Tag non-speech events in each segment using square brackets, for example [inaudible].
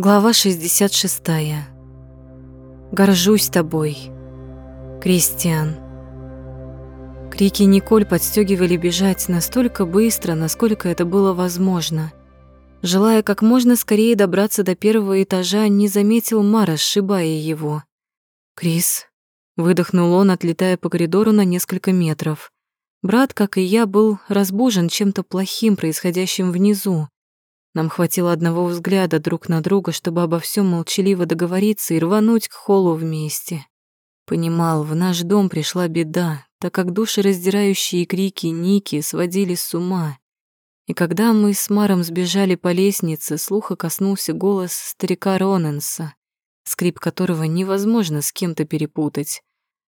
Глава 66. Горжусь тобой. Кристиан. Крики Николь подстегивали бежать настолько быстро, насколько это было возможно. Желая как можно скорее добраться до первого этажа, не заметил Мара, сшибая его. «Крис», — выдохнул он, отлетая по коридору на несколько метров. Брат, как и я, был разбужен чем-то плохим, происходящим внизу. Нам хватило одного взгляда друг на друга, чтобы обо всем молчаливо договориться и рвануть к холлу вместе. Понимал, в наш дом пришла беда, так как душераздирающие крики Ники сводили с ума. И когда мы с Маром сбежали по лестнице, слуха коснулся голос старика Роненса, скрип которого невозможно с кем-то перепутать.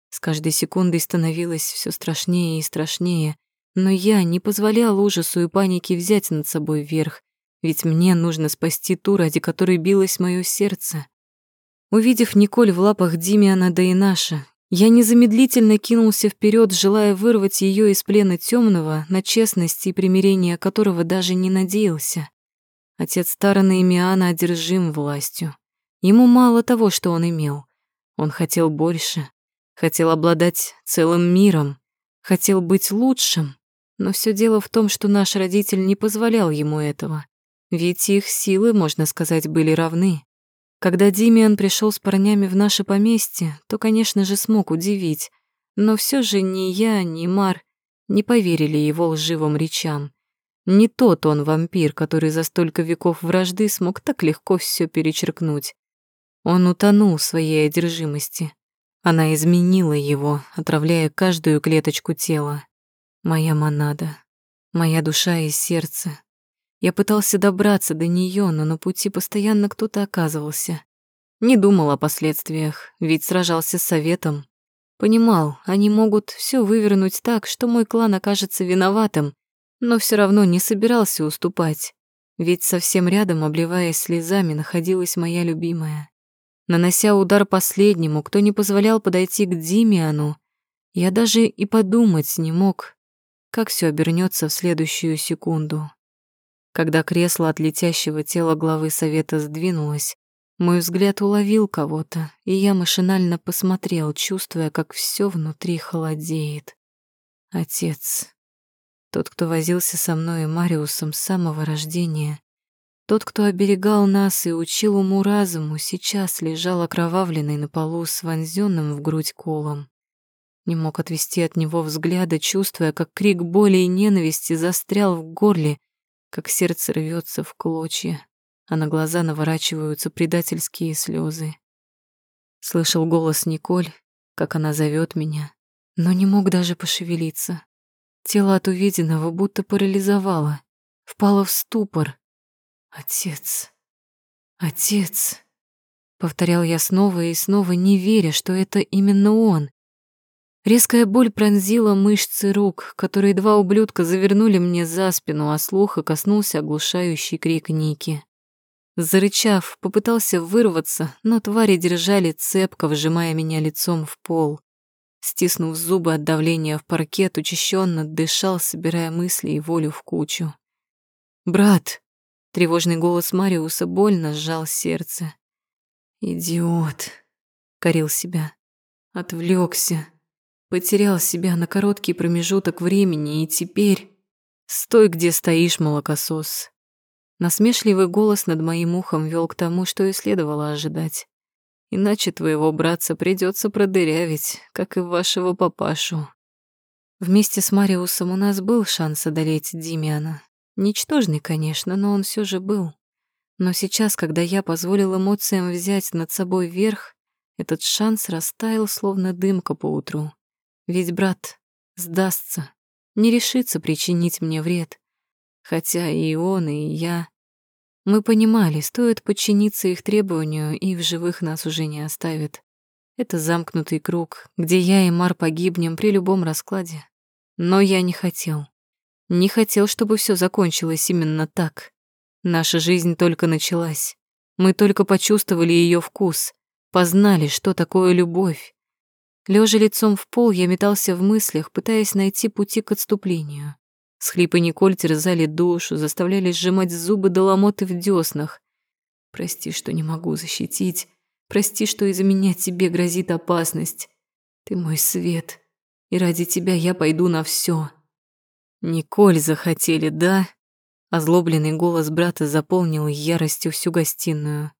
С каждой секундой становилось все страшнее и страшнее, но я не позволял ужасу и панике взять над собой верх, ведь мне нужно спасти ту, ради которой билось мое сердце. Увидев Николь в лапах Димиана да и наша, я незамедлительно кинулся вперед, желая вырвать ее из плена темного, на честность и примирение которого даже не надеялся. Отец Тарана и Миана одержим властью. Ему мало того, что он имел. Он хотел больше, хотел обладать целым миром, хотел быть лучшим. Но все дело в том, что наш родитель не позволял ему этого. Ведь их силы, можно сказать, были равны. Когда Димиан пришел с парнями в наше поместье, то, конечно же, смог удивить, но все же ни я, ни Мар не поверили его лживым речам. Не тот он вампир, который за столько веков вражды смог так легко все перечеркнуть. Он утонул в своей одержимости. Она изменила его, отравляя каждую клеточку тела. Моя монада, моя душа и сердце, я пытался добраться до нее, но на пути постоянно кто-то оказывался. Не думал о последствиях, ведь сражался с советом. Понимал, они могут все вывернуть так, что мой клан окажется виноватым, но все равно не собирался уступать. Ведь совсем рядом, обливаясь слезами, находилась моя любимая. Нанося удар последнему, кто не позволял подойти к Димиану, я даже и подумать не мог, как все обернется в следующую секунду. Когда кресло от летящего тела главы совета сдвинулось, мой взгляд уловил кого-то, и я машинально посмотрел, чувствуя, как все внутри холодеет. Отец. Тот, кто возился со мной и Мариусом с самого рождения. Тот, кто оберегал нас и учил уму-разуму, сейчас лежал окровавленный на полу с вонзённым в грудь колом. Не мог отвести от него взгляда, чувствуя, как крик боли и ненависти застрял в горле, как сердце рвется в клочья, а на глаза наворачиваются предательские слезы. Слышал голос Николь, как она зовет меня, но не мог даже пошевелиться. Тело от увиденного будто парализовало, впало в ступор. «Отец! Отец!» Повторял я снова и снова, не веря, что это именно он, Резкая боль пронзила мышцы рук, которые два ублюдка завернули мне за спину, а слуха коснулся оглушающий крик Ники. Зарычав, попытался вырваться, но твари держали цепко, вжимая меня лицом в пол. Стиснув зубы от давления в паркет, учащенно дышал, собирая мысли и волю в кучу. «Брат!» — тревожный голос Мариуса больно сжал сердце. «Идиот!» — корил себя. Отвлекся. Потерял себя на короткий промежуток времени, и теперь... Стой, где стоишь, молокосос. Насмешливый голос над моим ухом вел к тому, что и следовало ожидать. Иначе твоего братца придется продырявить, как и вашего папашу. Вместе с Мариусом у нас был шанс одолеть Димиана. Ничтожный, конечно, но он все же был. Но сейчас, когда я позволил эмоциям взять над собой верх, этот шанс растаял, словно дымка по утру. Ведь брат сдастся, не решится причинить мне вред. Хотя и он, и я... Мы понимали, стоит подчиниться их требованию, и в живых нас уже не оставят. Это замкнутый круг, где я и Мар погибнем при любом раскладе. Но я не хотел. Не хотел, чтобы все закончилось именно так. Наша жизнь только началась. Мы только почувствовали ее вкус, познали, что такое любовь. Лежа лицом в пол, я метался в мыслях, пытаясь найти пути к отступлению. Схлипы Николь терзали душу, заставляли сжимать зубы до ломоты в дёснах. Прости, что не могу защитить. Прости, что из-за меня тебе грозит опасность. Ты мой свет, и ради тебя я пойду на все. Николь захотели, да? Озлобленный голос брата заполнил яростью всю гостиную.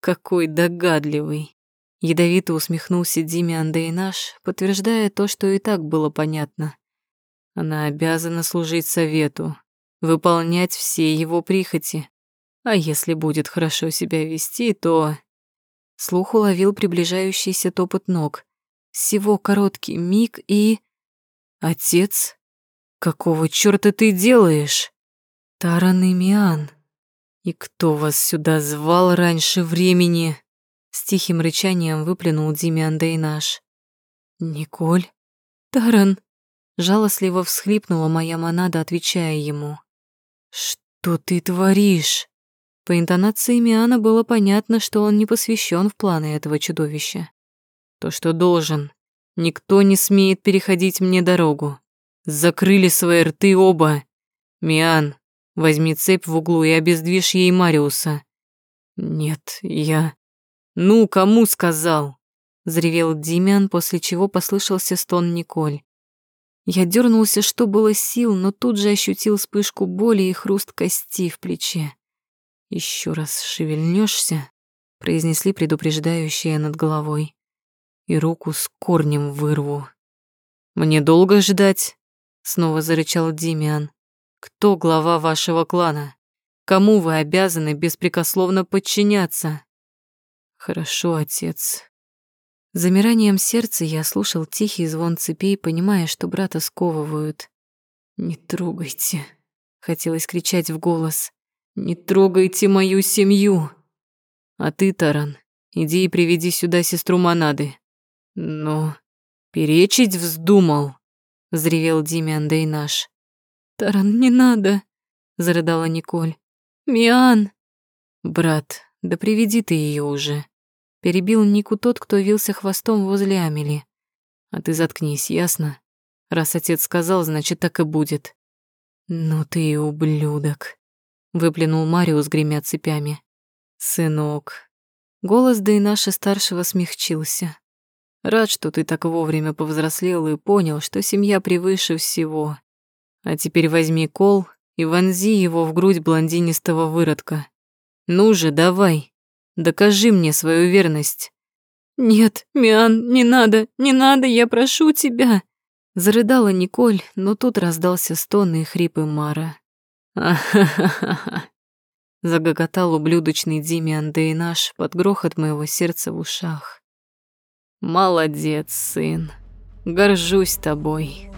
Какой догадливый. Ядовито усмехнулся Диме Андейнаш, подтверждая то, что и так было понятно. Она обязана служить совету, выполнять все его прихоти. А если будет хорошо себя вести, то... Слух уловил приближающийся топот ног. Всего короткий миг и... Отец? Какого чёрта ты делаешь? Таран и Миан. И кто вас сюда звал раньше времени? С тихим рычанием выплюнул Диме Андейнаш. Николь? Таран? Жалостливо всхлипнула моя монада, отвечая ему. «Что ты творишь?» По интонации Миана было понятно, что он не посвящен в планы этого чудовища. То, что должен. Никто не смеет переходить мне дорогу. Закрыли свои рты оба. Миан, возьми цепь в углу и обездвижь ей Мариуса. Нет, я... Ну, кому сказал? Взревел Димиан, после чего послышался стон Николь. Я дернулся, что было сил, но тут же ощутил вспышку боли и хруст кости в плече. Еще раз шевельнешься, произнесли предупреждающие над головой, и руку с корнем вырву. Мне долго ждать? Снова зарычал Димиан. Кто глава вашего клана? Кому вы обязаны беспрекословно подчиняться? Хорошо, отец. Замиранием сердца я слушал тихий звон цепей, понимая, что брата сковывают. «Не трогайте!» — хотелось кричать в голос. Не трогайте мою семью. А ты, Таран, иди и приведи сюда сестру Монады. Но перечить вздумал, взревел Димиан Дейнаш. Таран, не надо, зарыдала Николь. Миан. Брат, да приведи ты ее уже. Перебил Нику тот, кто вился хвостом возле Амели. А ты заткнись, ясно? Раз отец сказал, значит, так и будет. Ну ты и ублюдок выплюнул Мариус, гремя цепями. Сынок. Голос Дейнаша старшего смягчился. Рад, что ты так вовремя повзрослел и понял, что семья превыше всего. А теперь возьми кол и вонзи его в грудь блондинистого выродка. Ну же, давай, докажи мне свою верность. Нет, Миан, не надо, не надо, я прошу тебя. Зарыдала Николь, но тут раздался стон и хрипы Мара. [laughs] Загоготал ублюдочный Димиан Дейнаш под грохот моего сердца в ушах. «Молодец, сын. Горжусь тобой».